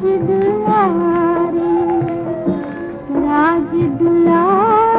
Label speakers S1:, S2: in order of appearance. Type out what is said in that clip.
S1: राज दुलारे राज दुलारे